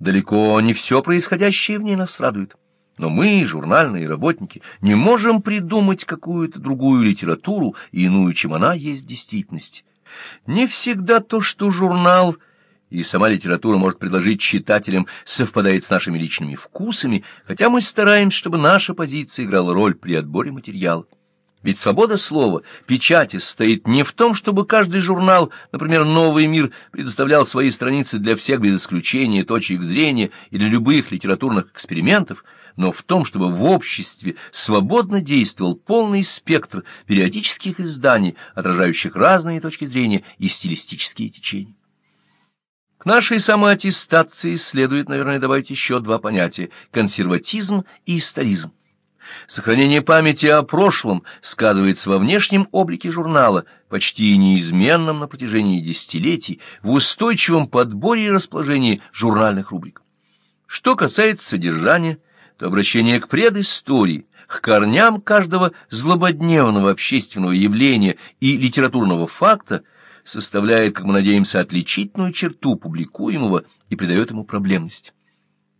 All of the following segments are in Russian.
Далеко не все происходящее в ней нас радует. Но мы, журнальные работники, не можем придумать какую-то другую литературу, иную, чем она есть в действительности. Не всегда то, что журнал и сама литература может предложить читателям, совпадает с нашими личными вкусами, хотя мы стараемся, чтобы наша позиция играла роль при отборе материала. Ведь свобода слова, печати состоит не в том, чтобы каждый журнал, например, «Новый мир», предоставлял свои страницы для всех без исключения точек зрения и для любых литературных экспериментов, но в том, чтобы в обществе свободно действовал полный спектр периодических изданий, отражающих разные точки зрения и стилистические течения. К нашей самоаттестации следует, наверное, добавить еще два понятия – консерватизм и историзм. Сохранение памяти о прошлом сказывается во внешнем облике журнала, почти неизменном на протяжении десятилетий, в устойчивом подборе и расположении журнальных рубрик. Что касается содержания, то обращение к предыстории, к корням каждого злободневного общественного явления и литературного факта составляет, как мы надеемся, отличительную черту публикуемого и придает ему проблемность.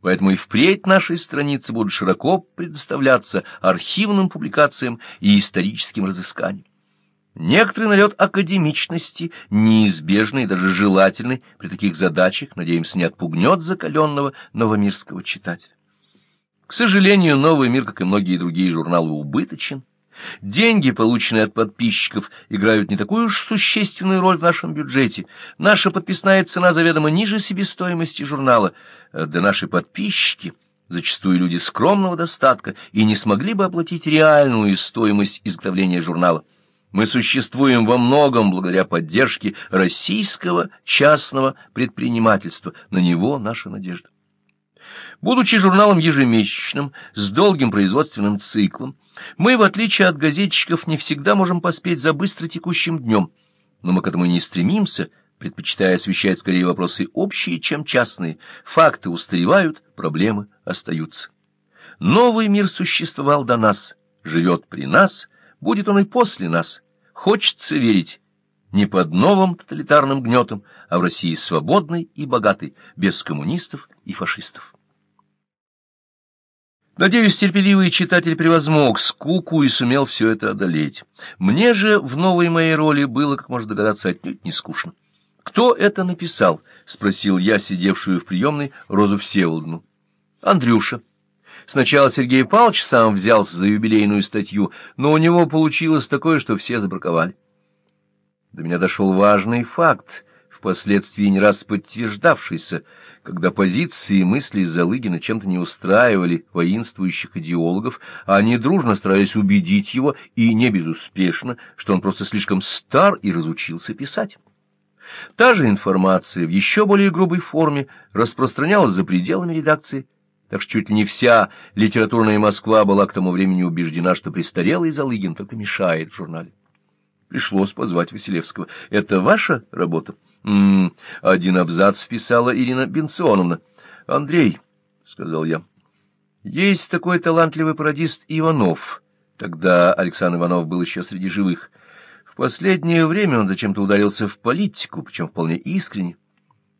Поэтому и впредь наши страницы будут широко предоставляться архивным публикациям и историческим разысканиям. Некоторый налет академичности, неизбежный и даже желательный при таких задачах, надеемся, не отпугнет закаленного новомирского читателя. К сожалению, «Новый мир», как и многие другие журналы, убыточен, Деньги, полученные от подписчиков, играют не такую уж существенную роль в нашем бюджете. Наша подписная цена заведомо ниже себестоимости журнала. Э, да наши подписчики, зачастую люди скромного достатка, и не смогли бы оплатить реальную стоимость изготовления журнала. Мы существуем во многом благодаря поддержке российского частного предпринимательства. На него наша надежда. Будучи журналом ежемесячным, с долгим производственным циклом, мы, в отличие от газетчиков, не всегда можем поспеть за быстро текущим днем, но мы к этому не стремимся, предпочитая освещать скорее вопросы общие, чем частные. Факты устаревают, проблемы остаются. Новый мир существовал до нас, живет при нас, будет он и после нас. Хочется верить не под новым тоталитарным гнетом, а в России свободной и богатой, без коммунистов и фашистов. Надеюсь, терпеливый читатель превозмог скуку и сумел все это одолеть. Мне же в новой моей роли было, как можно догадаться, отнюдь не скучно. «Кто это написал?» — спросил я, сидевшую в приемной, Розу Всеволодну. «Андрюша». Сначала Сергей Павлович сам взялся за юбилейную статью, но у него получилось такое, что все забраковали. До меня дошел важный факт, впоследствии не раз подтверждавшийся — когда позиции и мысли Залыгина чем-то не устраивали воинствующих идеологов, а они дружно старались убедить его, и не безуспешно, что он просто слишком стар и разучился писать. Та же информация в еще более грубой форме распространялась за пределами редакции, так что чуть ли не вся литературная Москва была к тому времени убеждена, что престарелый Залыгин только мешает в журнале. Пришлось позвать Василевского. «Это ваша работа?» М -м, один абзац вписала Ирина Бенционовна. Андрей, — сказал я, — есть такой талантливый пародист Иванов. Тогда Александр Иванов был еще среди живых. В последнее время он зачем-то ударился в политику, причем вполне искренне.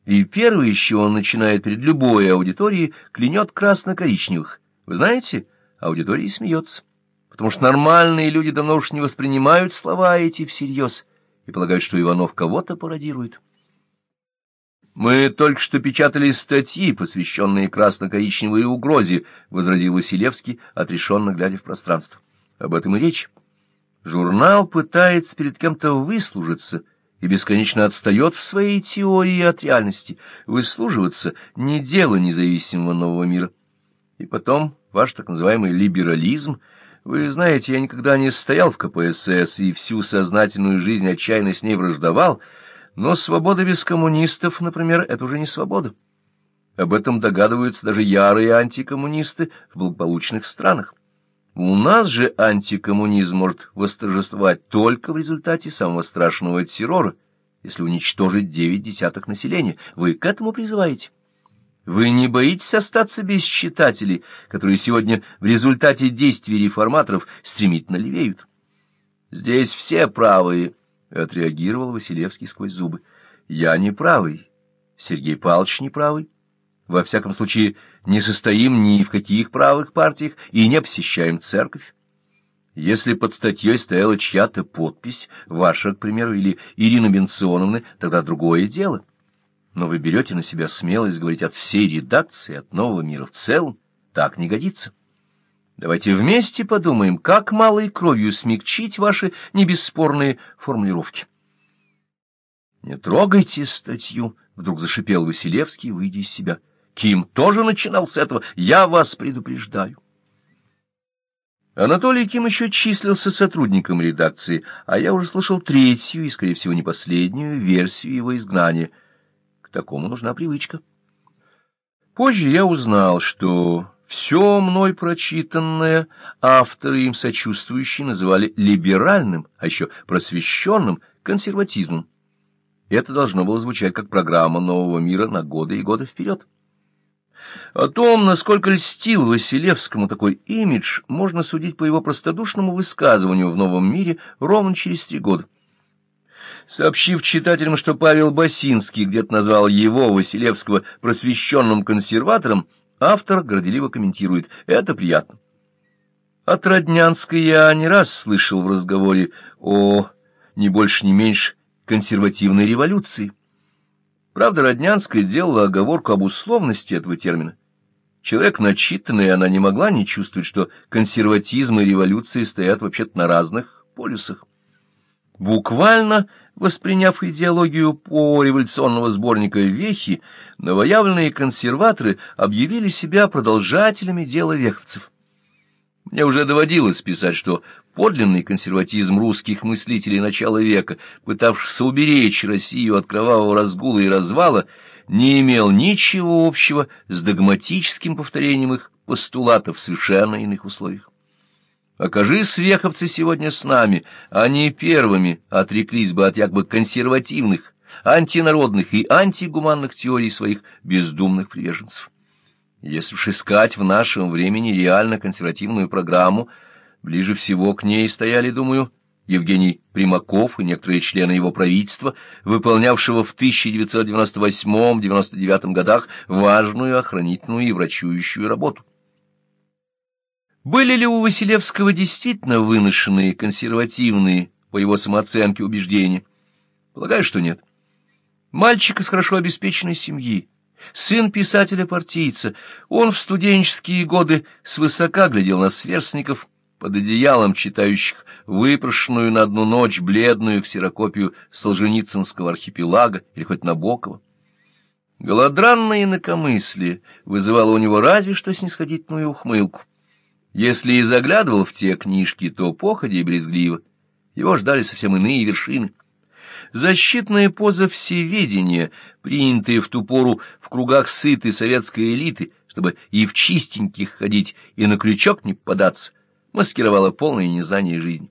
И первое еще он начинает перед любой аудиторией клянет красно-коричневых. Вы знаете, аудитория смеется, потому что нормальные люди давно уж не воспринимают слова эти всерьез и полагают, что Иванов кого-то пародирует. Мы только что печатали статьи, посвященные красно-коричневой угрозе, — возразил Василевский, отрешенно глядя в пространство. Об этом и речь. Журнал пытается перед кем-то выслужиться и бесконечно отстает в своей теории от реальности. Выслуживаться — не дело независимого нового мира. И потом ваш так называемый либерализм. Вы знаете, я никогда не стоял в КПСС и всю сознательную жизнь отчаянно с ней враждовал, — но свобода без коммунистов, например, это уже не свобода. Об этом догадываются даже ярые антикоммунисты в благополучных странах. У нас же антикоммунизм может восторжествовать только в результате самого страшного террора, если уничтожить девять десятых населения. Вы к этому призываете? Вы не боитесь остаться без читателей, которые сегодня в результате действий реформаторов стремительно левеют? Здесь все правые, — отреагировал Василевский сквозь зубы. — Я не правый. Сергей Павлович не правый. во всяком случае, не состоим ни в каких правых партиях и не посещаем церковь. Если под статьей стояла чья-то подпись, ваша, к примеру, или Ирина Бенционовны, тогда другое дело. Но вы берете на себя смелость говорить от всей редакции, от нового мира в целом. Так не годится. Давайте вместе подумаем, как малой кровью смягчить ваши небесспорные формулировки. «Не трогайте статью», — вдруг зашипел Василевский, выйдя из себя. «Ким тоже начинал с этого, я вас предупреждаю». Анатолий Ким еще числился сотрудником редакции, а я уже слышал третью и, скорее всего, не последнюю версию его изгнания. Такому нужна привычка. Позже я узнал, что все мной прочитанное авторы им сочувствующие называли либеральным, а еще просвещенным консерватизмом. Это должно было звучать как программа нового мира на годы и годы вперед. О том, насколько льстил Василевскому такой имидж, можно судить по его простодушному высказыванию в «Новом мире» ровно через три года. Сообщив читателям, что Павел Басинский где-то назвал его, Василевского, просвещенным консерватором, автор горделиво комментирует «это приятно». От Роднянской я не раз слышал в разговоре о, не больше, не меньше, консервативной революции. Правда, Роднянская делала оговорку об условности этого термина. Человек начитанный, она не могла не чувствовать, что консерватизм и революция стоят вообще-то на разных полюсах. Буквально восприняв идеологию по революционного сборника «Вехи», новоявленные консерваторы объявили себя продолжателями дела веховцев. Мне уже доводилось писать, что подлинный консерватизм русских мыслителей начала века, пытавшихся уберечь Россию от кровавого разгула и развала, не имел ничего общего с догматическим повторением их постулатов в совершенно иных условиях. Окажись веховцы сегодня с нами, они первыми отреклись бы от якобы консервативных, антинародных и антигуманных теорий своих бездумных приверженцев. Если уж искать в нашем времени реально консервативную программу, ближе всего к ней стояли, думаю, Евгений Примаков и некоторые члены его правительства, выполнявшего в 1998-99 годах важную охранительную и врачующую работу. Были ли у Василевского действительно выношенные консервативные, по его самооценке, убеждения? Полагаю, что нет. Мальчик из хорошо обеспеченной семьи, Сын писателя-партийца, он в студенческие годы свысока глядел на сверстников под одеялом, читающих выпрошенную на одну ночь бледную ксерокопию Солженицынского архипелага или хоть Набокова. Голодранное инакомыслие вызывало у него разве что снисходительную ухмылку. Если и заглядывал в те книжки, то походя и брезгливо. Его ждали совсем иные вершины. Защитная поза всеведения, принятая в ту пору в кругах сытой советской элиты, чтобы и в чистеньких ходить, и на крючок не попадаться, маскировала полное незнание жизни.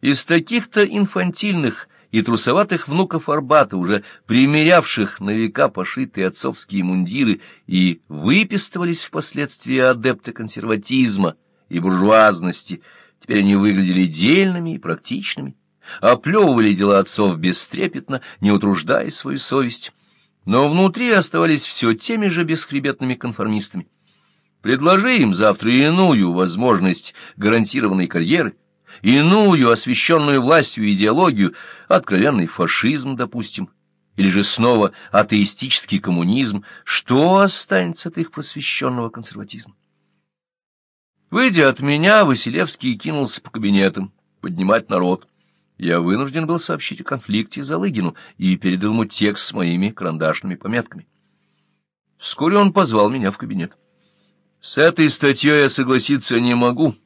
Из таких-то инфантильных и трусоватых внуков Арбата, уже примерявших на века пошитые отцовские мундиры, и выпистывались впоследствии адепты консерватизма и буржуазности, теперь они выглядели дельными и практичными, оплевывали дела отцов бестрепетно, не утруждая свою совесть, но внутри оставались все теми же бесхребетными конформистами. Предложи им завтра иную возможность гарантированной карьеры, иную освященную властью идеологию, откровенный фашизм, допустим, или же снова атеистический коммунизм, что останется от их просвещенного консерватизма? Выйдя от меня, Василевский кинулся по кабинетам поднимать народ я вынужден был сообщить о конфликте Залыгину и передал ему текст с моими карандашными пометками. Вскоре он позвал меня в кабинет. С этой статьей я согласиться не могу.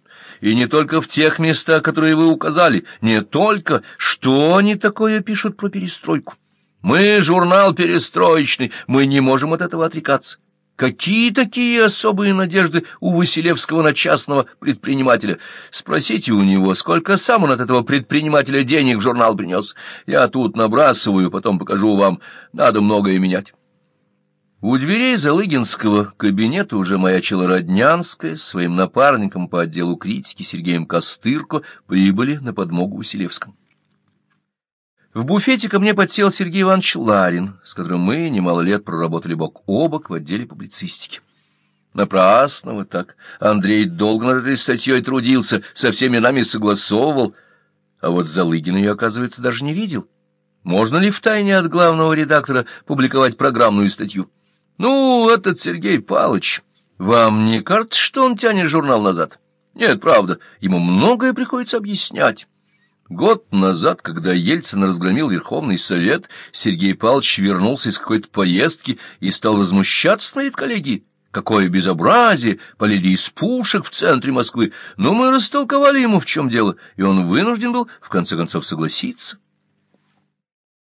И не только в тех местах, которые вы указали. Не только. Что они такое пишут про перестройку? Мы журнал перестроечный, мы не можем от этого отрекаться. Какие такие особые надежды у Василевского на частного предпринимателя? Спросите у него, сколько сам он от этого предпринимателя денег в журнал принес. Я тут набрасываю, потом покажу вам. Надо многое менять. У дверей Залыгинского кабинета уже маячила Роднянская своим напарником по отделу критики Сергеем Костырко прибыли на подмогу Василевскому. В буфете ко мне подсел Сергей Иванович Ларин, с которым мы немало лет проработали бок о бок в отделе публицистики. Напрасно вот так. Андрей долго над этой статьей трудился, со всеми нами согласовывал, а вот Залыгин ее, оказывается, даже не видел. Можно ли втайне от главного редактора публиковать программную статью? Ну, этот Сергей Палыч, вам не кажется, что он тянет журнал назад? Нет, правда, ему многое приходится объяснять. Год назад, когда Ельцин разгромил Верховный Совет, Сергей Павлович вернулся из какой-то поездки и стал возмущаться на редколлегии. Какое безобразие! Полили из пушек в центре Москвы. Но мы растолковали ему, в чем дело, и он вынужден был, в конце концов, согласиться.